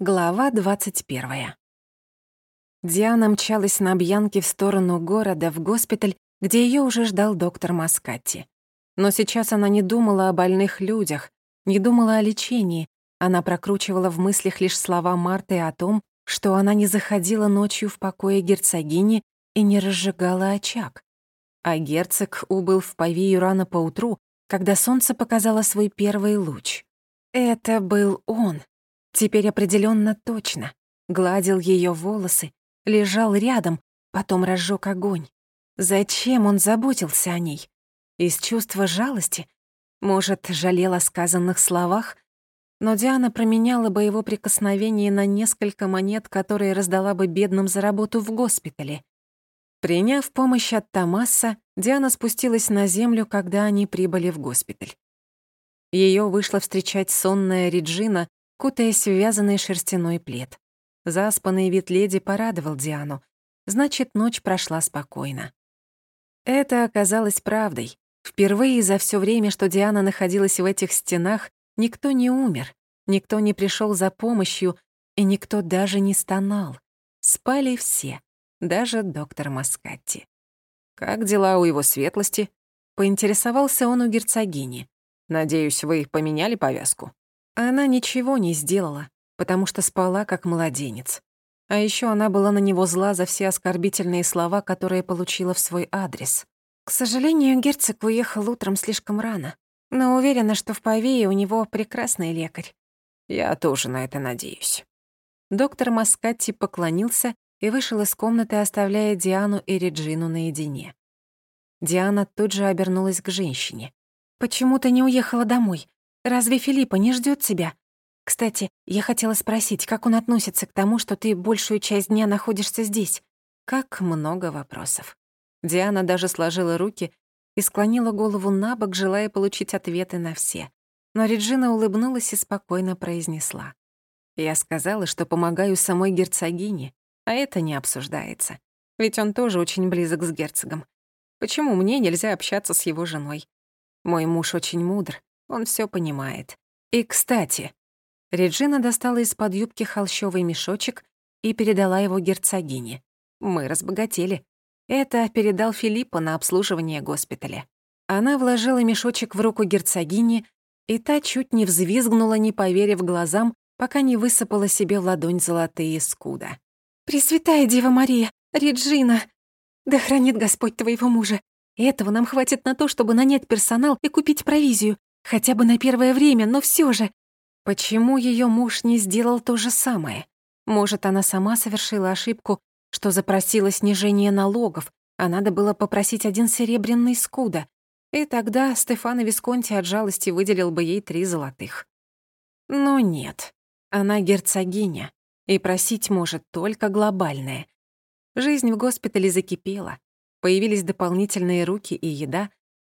Глава 21. Диана мчалась на Бьянке в сторону города, в госпиталь, где ее уже ждал доктор Маскатти. Но сейчас она не думала о больных людях, не думала о лечении. Она прокручивала в мыслях лишь слова Марты о том, что она не заходила ночью в покое герцогини и не разжигала очаг. А герцог убыл в Павию рано поутру, когда солнце показало свой первый луч. Это был он, Теперь определенно точно. Гладил ее волосы, лежал рядом, потом разжег огонь. Зачем он заботился о ней? Из чувства жалости? Может, жалел о сказанных словах? Но Диана променяла бы его прикосновение на несколько монет, которые раздала бы бедным за работу в госпитале. Приняв помощь от Томаса, Диана спустилась на землю, когда они прибыли в госпиталь. Ее вышла встречать сонная Реджина, кутаясь в вязаный шерстяной плед. Заспанный вид леди порадовал Диану. Значит, ночь прошла спокойно. Это оказалось правдой. Впервые за все время, что Диана находилась в этих стенах, никто не умер, никто не пришел за помощью, и никто даже не стонал. Спали все, даже доктор Маскатти. «Как дела у его светлости?» — поинтересовался он у герцогини. «Надеюсь, вы поменяли повязку?» Она ничего не сделала, потому что спала как младенец. А еще она была на него зла за все оскорбительные слова, которые получила в свой адрес. К сожалению, герцог уехал утром слишком рано, но уверена, что в Павее у него прекрасный лекарь. Я тоже на это надеюсь. Доктор Маскатти поклонился и вышел из комнаты, оставляя Диану и Реджину наедине. Диана тут же обернулась к женщине. «Почему ты не уехала домой? Разве Филиппа не ждет тебя? Кстати, я хотела спросить, как он относится к тому, что ты большую часть дня находишься здесь? Как много вопросов. Диана даже сложила руки и склонила голову на бок, желая получить ответы на все. Но Реджина улыбнулась и спокойно произнесла. «Я сказала, что помогаю самой герцогине, а это не обсуждается. Ведь он тоже очень близок с герцогом. Почему мне нельзя общаться с его женой? Мой муж очень мудр, он все понимает. И, кстати, Реджина достала из-под юбки холщовый мешочек и передала его герцогине. Мы разбогатели. Это передал Филиппа на обслуживание госпиталя. Она вложила мешочек в руку герцогини, и та чуть не взвизгнула, не поверив глазам, пока не высыпала себе в ладонь золотые скуда. «Пресвятая Дева Мария! Реджина! Да хранит Господь твоего мужа! Этого нам хватит на то, чтобы нанять персонал и купить провизию. Хотя бы на первое время, но все же. Почему ее муж не сделал то же самое? Может, она сама совершила ошибку, что запросила снижение налогов, а надо было попросить один серебряный скуда. И тогда Стефано Висконти от жалости выделил бы ей три золотых. Но нет, она герцогиня, и просить может только глобальное. Жизнь в госпитале закипела. Появились дополнительные руки и еда.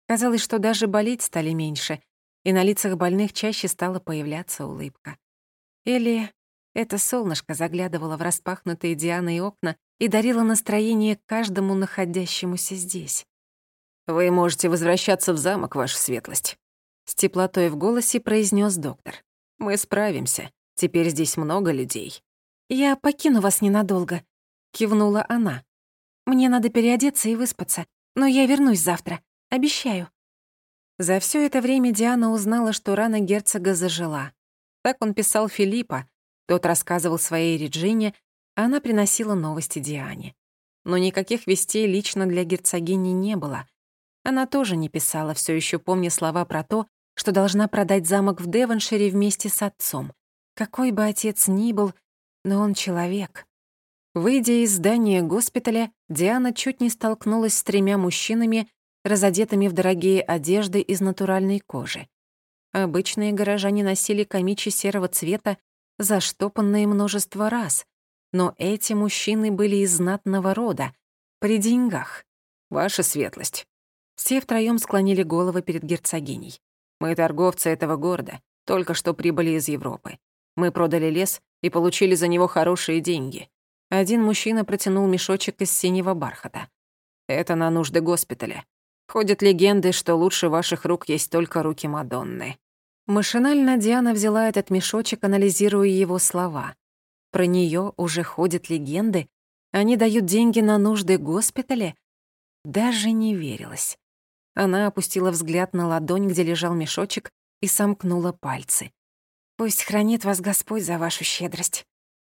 Казалось, что даже болеть стали меньше, и на лицах больных чаще стала появляться улыбка. Или это солнышко заглядывало в распахнутые Дианой окна и дарило настроение каждому находящемуся здесь. «Вы можете возвращаться в замок, ваша светлость», — с теплотой в голосе произнес доктор. «Мы справимся. Теперь здесь много людей». «Я покину вас ненадолго», — кивнула она. «Мне надо переодеться и выспаться, но я вернусь завтра. Обещаю». За все это время Диана узнала, что рана герцога зажила. Так он писал Филиппа, тот рассказывал своей Реджине, а она приносила новости Диане. Но никаких вестей лично для герцогини не было. Она тоже не писала, все еще помня слова про то, что должна продать замок в Девоншире вместе с отцом. Какой бы отец ни был, но он человек. Выйдя из здания госпиталя, Диана чуть не столкнулась с тремя мужчинами, разодетыми в дорогие одежды из натуральной кожи. Обычные горожане носили камичи серого цвета, заштопанные множество раз, но эти мужчины были из знатного рода, при деньгах. Ваша светлость. Все втроём склонили головы перед герцогиней. Мы торговцы этого города, только что прибыли из Европы. Мы продали лес и получили за него хорошие деньги. Один мужчина протянул мешочек из синего бархата. Это на нужды госпиталя. Ходят легенды, что лучше ваших рук есть только руки Мадонны. Машинально Диана взяла этот мешочек, анализируя его слова. про нее уже ходят легенды, они дают деньги на нужды госпиталя. Даже не верилось. Она опустила взгляд на ладонь, где лежал мешочек, и сомкнула пальцы. «Пусть хранит вас Господь за вашу щедрость».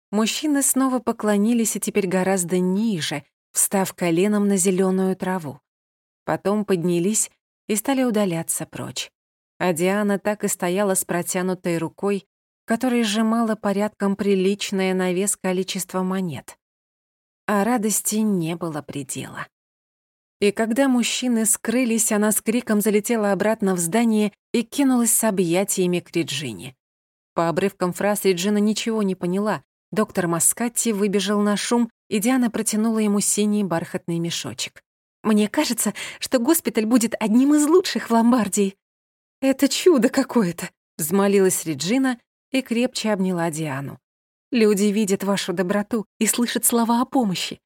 Мужчины снова поклонились и теперь гораздо ниже, встав коленом на зеленую траву. Потом поднялись и стали удаляться прочь. А Диана так и стояла с протянутой рукой, которой сжимала порядком приличное на вес количество монет. А радости не было предела. И когда мужчины скрылись, она с криком залетела обратно в здание и кинулась с объятиями к Реджине. По обрывкам фраз Реджина ничего не поняла. Доктор Маскатти выбежал на шум, и Диана протянула ему синий бархатный мешочек. «Мне кажется, что госпиталь будет одним из лучших в Ломбардии». «Это чудо какое-то!» — взмолилась Реджина и крепче обняла Диану. «Люди видят вашу доброту и слышат слова о помощи.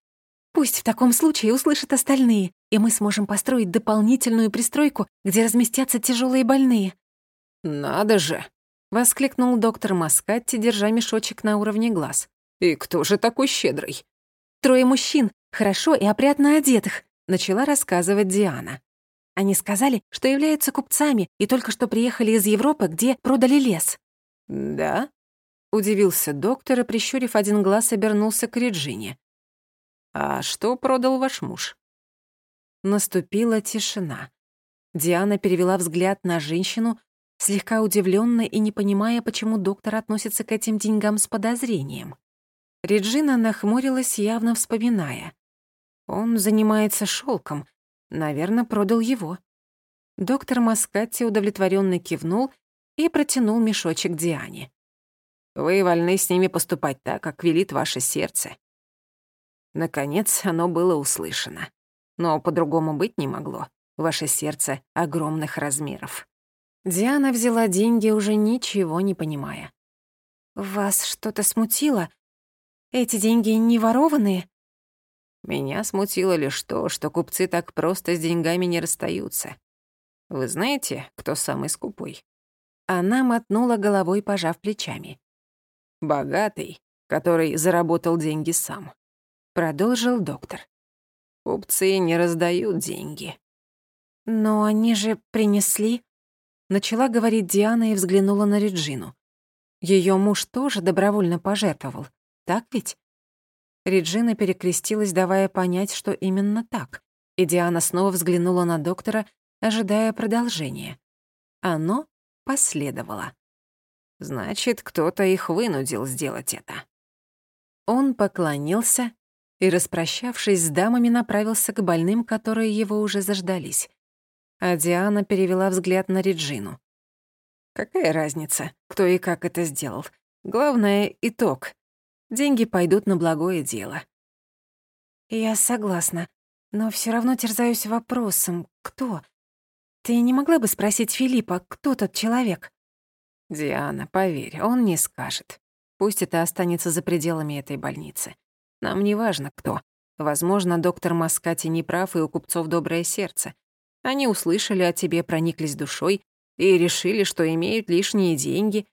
Пусть в таком случае услышат остальные, и мы сможем построить дополнительную пристройку, где разместятся тяжелые больные». «Надо же!» — воскликнул доктор Маскатти, держа мешочек на уровне глаз. «И кто же такой щедрый?» «Трое мужчин, хорошо и опрятно одетых», — начала рассказывать Диана. Они сказали, что являются купцами и только что приехали из Европы, где продали лес. «Да?» — удивился доктор и, прищурив один глаз, обернулся к Реджине. «А что продал ваш муж?» Наступила тишина. Диана перевела взгляд на женщину, слегка удивлённо и не понимая, почему доктор относится к этим деньгам с подозрением. Реджина нахмурилась, явно вспоминая. Он занимается шелком, наверное, продал его. Доктор Маскатти удовлетворенно кивнул и протянул мешочек Диане. «Вы вольны с ними поступать так, как велит ваше сердце. Наконец, оно было услышано. Но по-другому быть не могло. Ваше сердце огромных размеров. Диана взяла деньги, уже ничего не понимая. «Вас что-то смутило? Эти деньги не ворованные?» Меня смутило лишь то, что купцы так просто с деньгами не расстаются. Вы знаете, кто самый скупой? Она мотнула головой, пожав плечами. Богатый, который заработал деньги сам продолжил доктор. Купцы не раздают деньги. Но они же принесли, начала говорить Диана и взглянула на Реджину. Ее муж тоже добровольно пожертвовал, так ведь? Реджина перекрестилась, давая понять, что именно так. И Диана снова взглянула на доктора, ожидая продолжения. Оно последовало. Значит, кто-то их вынудил сделать это. Он поклонился и, распрощавшись с дамами, направился к больным, которые его уже заждались. А Диана перевела взгляд на Реджину. «Какая разница, кто и как это сделал? Главное — итог. Деньги пойдут на благое дело». «Я согласна, но все равно терзаюсь вопросом, кто? Ты не могла бы спросить Филиппа, кто тот человек?» «Диана, поверь, он не скажет. Пусть это останется за пределами этой больницы. Нам не важно, кто. Возможно, доктор Маскати не прав, и у купцов доброе сердце. Они услышали о тебе, прониклись душой и решили, что имеют лишние деньги.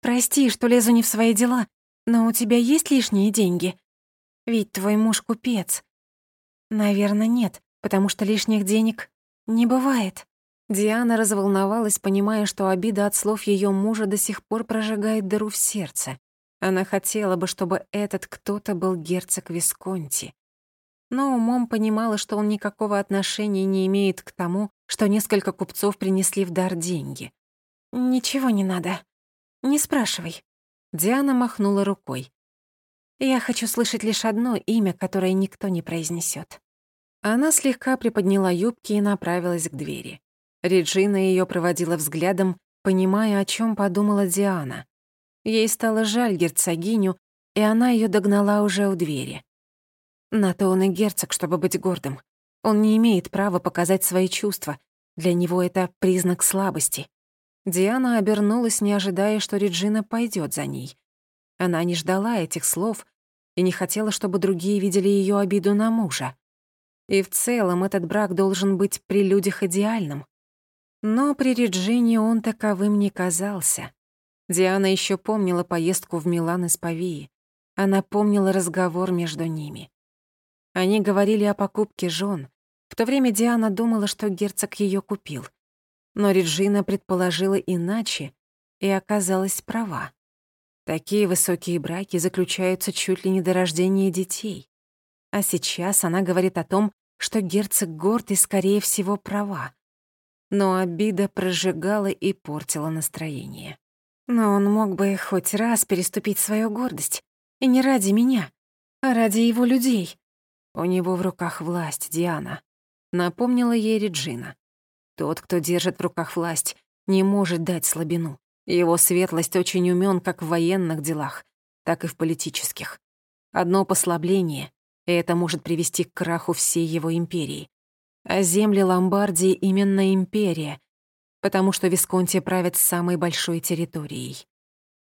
Прости, что лезу не в свои дела, но у тебя есть лишние деньги? Ведь твой муж купец. Наверное, нет, потому что лишних денег не бывает. Диана разволновалась, понимая, что обида от слов ее мужа до сих пор прожигает дыру в сердце. Она хотела бы, чтобы этот кто-то был герцог Висконти. Но умом понимала, что он никакого отношения не имеет к тому, что несколько купцов принесли в дар деньги. «Ничего не надо. Не спрашивай». Диана махнула рукой. «Я хочу слышать лишь одно имя, которое никто не произнесет. Она слегка приподняла юбки и направилась к двери. Реджина ее проводила взглядом, понимая, о чем подумала Диана. Ей стало жаль герцогиню, и она ее догнала уже у двери. На то он и герцог, чтобы быть гордым. Он не имеет права показать свои чувства. Для него это признак слабости. Диана обернулась, не ожидая, что Реджина пойдет за ней. Она не ждала этих слов и не хотела, чтобы другие видели ее обиду на мужа. И в целом этот брак должен быть при людях идеальным. Но при Реджине он таковым не казался. Диана еще помнила поездку в Милан из Павии. Она помнила разговор между ними. Они говорили о покупке жен. В то время Диана думала, что герцог ее купил. Но Реджина предположила иначе и оказалась права. Такие высокие браки заключаются чуть ли не до рождения детей. А сейчас она говорит о том, что герцог горд и, скорее всего, права. Но обида прожигала и портила настроение. Но он мог бы хоть раз переступить свою гордость. И не ради меня, а ради его людей. У него в руках власть, Диана. Напомнила ей Реджина. Тот, кто держит в руках власть, не может дать слабину. Его светлость очень умён как в военных делах, так и в политических. Одно послабление, и это может привести к краху всей его империи. А земли Ломбардии именно империя, потому что Висконти правит самой большой территорией.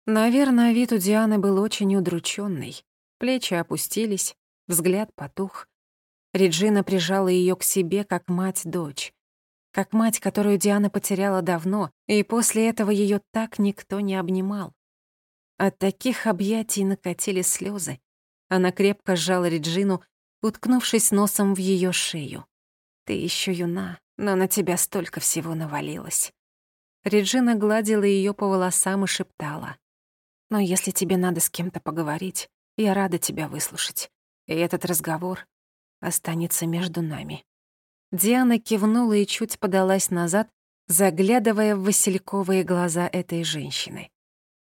Наверное, вид у Дианы был очень удрученный. Плечи опустились, взгляд потух. Реджина прижала ее к себе, как мать-дочь. Как мать, которую Диана потеряла давно, и после этого ее так никто не обнимал. От таких объятий накатили слезы. Она крепко сжала Реджину, уткнувшись носом в ее шею. «Ты еще юна, но на тебя столько всего навалилось». Реджина гладила ее по волосам и шептала. Но если тебе надо с кем-то поговорить, я рада тебя выслушать. И этот разговор останется между нами». Диана кивнула и чуть подалась назад, заглядывая в васильковые глаза этой женщины.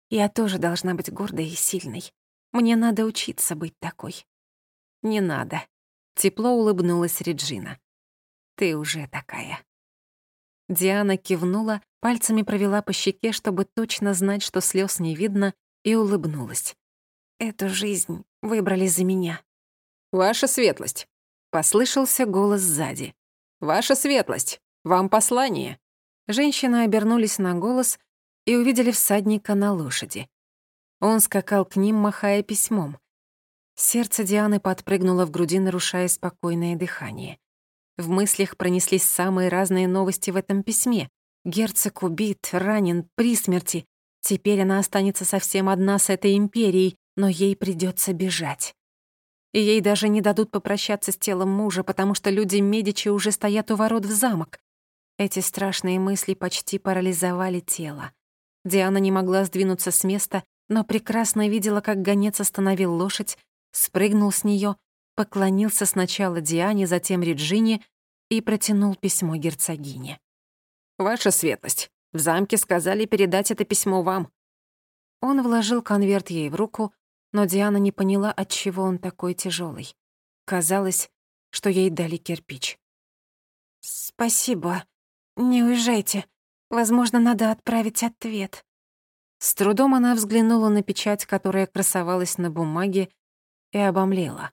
«Я тоже должна быть гордой и сильной. Мне надо учиться быть такой». «Не надо», — тепло улыбнулась Реджина. «Ты уже такая». Диана кивнула, пальцами провела по щеке, чтобы точно знать, что слез не видно, и улыбнулась. «Эту жизнь выбрали за меня». «Ваша светлость!» — послышался голос сзади. «Ваша светлость! Вам послание!» Женщины обернулись на голос и увидели всадника на лошади. Он скакал к ним, махая письмом. Сердце Дианы подпрыгнуло в груди, нарушая спокойное дыхание. В мыслях пронеслись самые разные новости в этом письме. Герцог убит, ранен, при смерти. Теперь она останется совсем одна с этой империей, но ей придется бежать. И ей даже не дадут попрощаться с телом мужа, потому что люди Медичи уже стоят у ворот в замок. Эти страшные мысли почти парализовали тело. Диана не могла сдвинуться с места, но прекрасно видела, как гонец остановил лошадь, спрыгнул с нее, поклонился сначала Диане, затем Реджине и протянул письмо герцогине. «Ваша светлость, в замке сказали передать это письмо вам». Он вложил конверт ей в руку, но Диана не поняла, от чего он такой тяжелый. Казалось, что ей дали кирпич. «Спасибо. Не уезжайте. Возможно, надо отправить ответ». С трудом она взглянула на печать, которая красовалась на бумаге, и обомлела.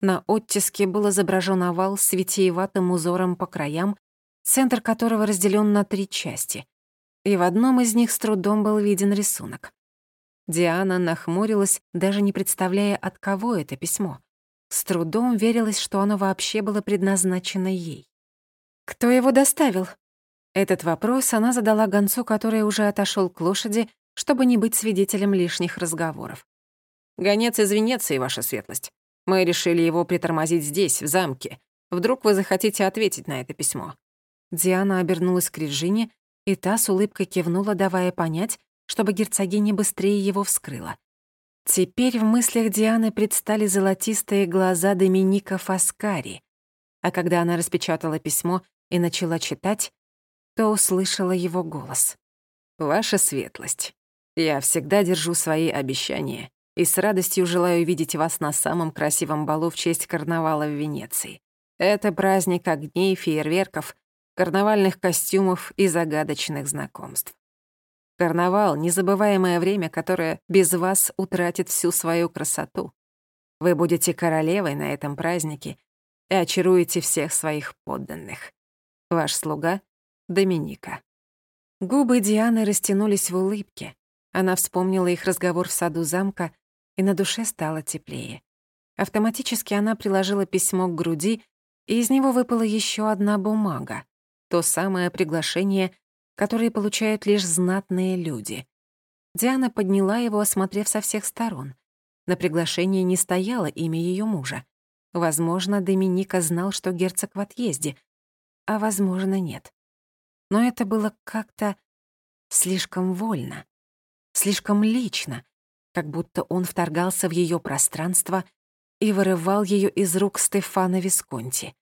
На оттиске был изображен овал с витиеватым узором по краям центр которого разделен на три части, и в одном из них с трудом был виден рисунок. Диана нахмурилась, даже не представляя, от кого это письмо. С трудом верилось, что оно вообще было предназначено ей. «Кто его доставил?» Этот вопрос она задала гонцу, который уже отошел к лошади, чтобы не быть свидетелем лишних разговоров. «Гонец из Венеции, ваша светлость. Мы решили его притормозить здесь, в замке. Вдруг вы захотите ответить на это письмо. Диана обернулась к Реджине, и та с улыбкой кивнула, давая понять, чтобы герцогиня быстрее его вскрыла. Теперь в мыслях Дианы предстали золотистые глаза Доминика Фаскари, а когда она распечатала письмо и начала читать, то услышала его голос. «Ваша светлость, я всегда держу свои обещания и с радостью желаю видеть вас на самом красивом балу в честь карнавала в Венеции. Это праздник огней, фейерверков карнавальных костюмов и загадочных знакомств. Карнавал — незабываемое время, которое без вас утратит всю свою красоту. Вы будете королевой на этом празднике и очаруете всех своих подданных. Ваш слуга — Доминика. Губы Дианы растянулись в улыбке. Она вспомнила их разговор в саду замка, и на душе стало теплее. Автоматически она приложила письмо к груди, и из него выпала еще одна бумага то самое приглашение, которое получают лишь знатные люди. Диана подняла его, осмотрев со всех сторон. На приглашении не стояло имя ее мужа. Возможно, Доминика знал, что герцог в отъезде, а возможно, нет. Но это было как-то слишком вольно, слишком лично, как будто он вторгался в ее пространство и вырывал ее из рук Стефана Висконти.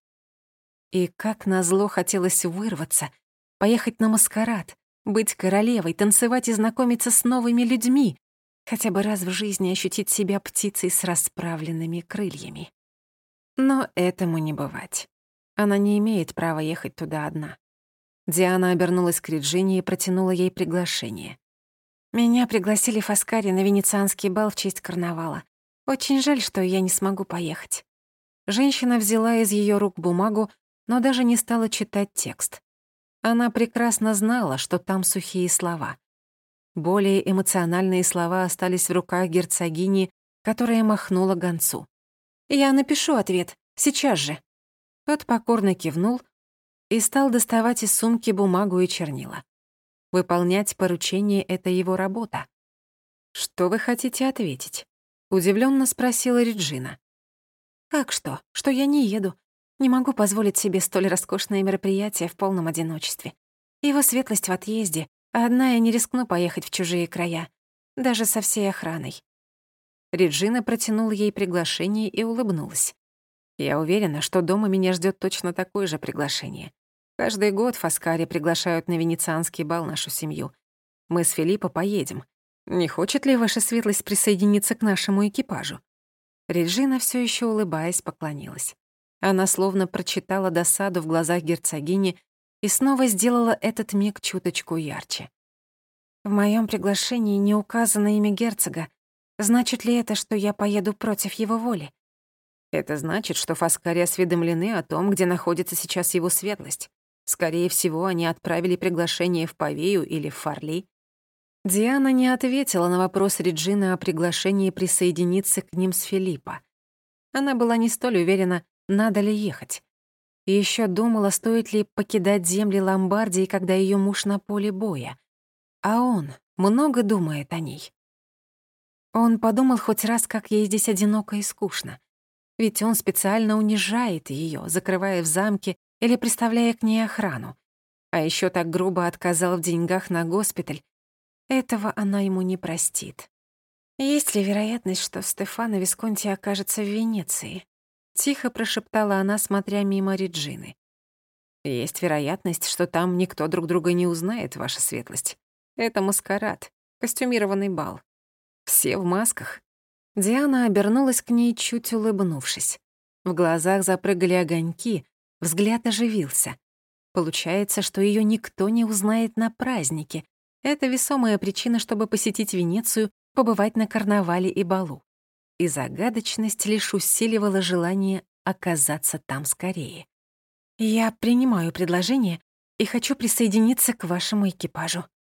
И как назло хотелось вырваться, поехать на маскарад, быть королевой, танцевать и знакомиться с новыми людьми, хотя бы раз в жизни ощутить себя птицей с расправленными крыльями. Но этому не бывать. Она не имеет права ехать туда одна. Диана обернулась к Реджине и протянула ей приглашение. «Меня пригласили в Аскаре на венецианский бал в честь карнавала. Очень жаль, что я не смогу поехать». Женщина взяла из ее рук бумагу, но даже не стала читать текст. Она прекрасно знала, что там сухие слова. Более эмоциональные слова остались в руках герцогини, которая махнула гонцу. «Я напишу ответ, сейчас же». Тот покорно кивнул и стал доставать из сумки бумагу и чернила. Выполнять поручение — это его работа. «Что вы хотите ответить?» — удивленно спросила Реджина. «Как что? Что я не еду. Не могу позволить себе столь роскошное мероприятие в полном одиночестве. Его светлость в отъезде, а одна я не рискну поехать в чужие края, даже со всей охраной». Реджина протянула ей приглашение и улыбнулась. «Я уверена, что дома меня ждет точно такое же приглашение. Каждый год в Аскаре приглашают на венецианский бал нашу семью. Мы с Филиппо поедем. Не хочет ли ваша светлость присоединиться к нашему экипажу?» Реджина все еще улыбаясь поклонилась. Она словно прочитала досаду в глазах герцогини и снова сделала этот миг чуточку ярче. «В моем приглашении не указано имя герцога. Значит ли это, что я поеду против его воли?» «Это значит, что Фаскари осведомлены о том, где находится сейчас его светлость. Скорее всего, они отправили приглашение в Павею или в Фарли». Диана не ответила на вопрос Реджины о приглашении присоединиться к ним с Филиппа. Она была не столь уверена, надо ли ехать. И ещё думала, стоит ли покидать земли Ломбардии, когда её муж на поле боя. А он много думает о ней. Он подумал хоть раз, как ей здесь одиноко и скучно. Ведь он специально унижает её, закрывая в замке или приставляя к ней охрану. А ещё так грубо отказал в деньгах на госпиталь. Этого она ему не простит. Есть ли вероятность, что Стефано Висконти окажется в Венеции? Тихо прошептала она, смотря мимо Реджины. «Есть вероятность, что там никто друг друга не узнает, ваша светлость. Это маскарад, костюмированный бал. Все в масках». Диана обернулась к ней, чуть улыбнувшись. В глазах запрыгали огоньки, взгляд оживился. Получается, что ее никто не узнает на празднике. Это весомая причина, чтобы посетить Венецию, побывать на карнавале и балу и загадочность лишь усиливала желание оказаться там скорее. «Я принимаю предложение и хочу присоединиться к вашему экипажу»,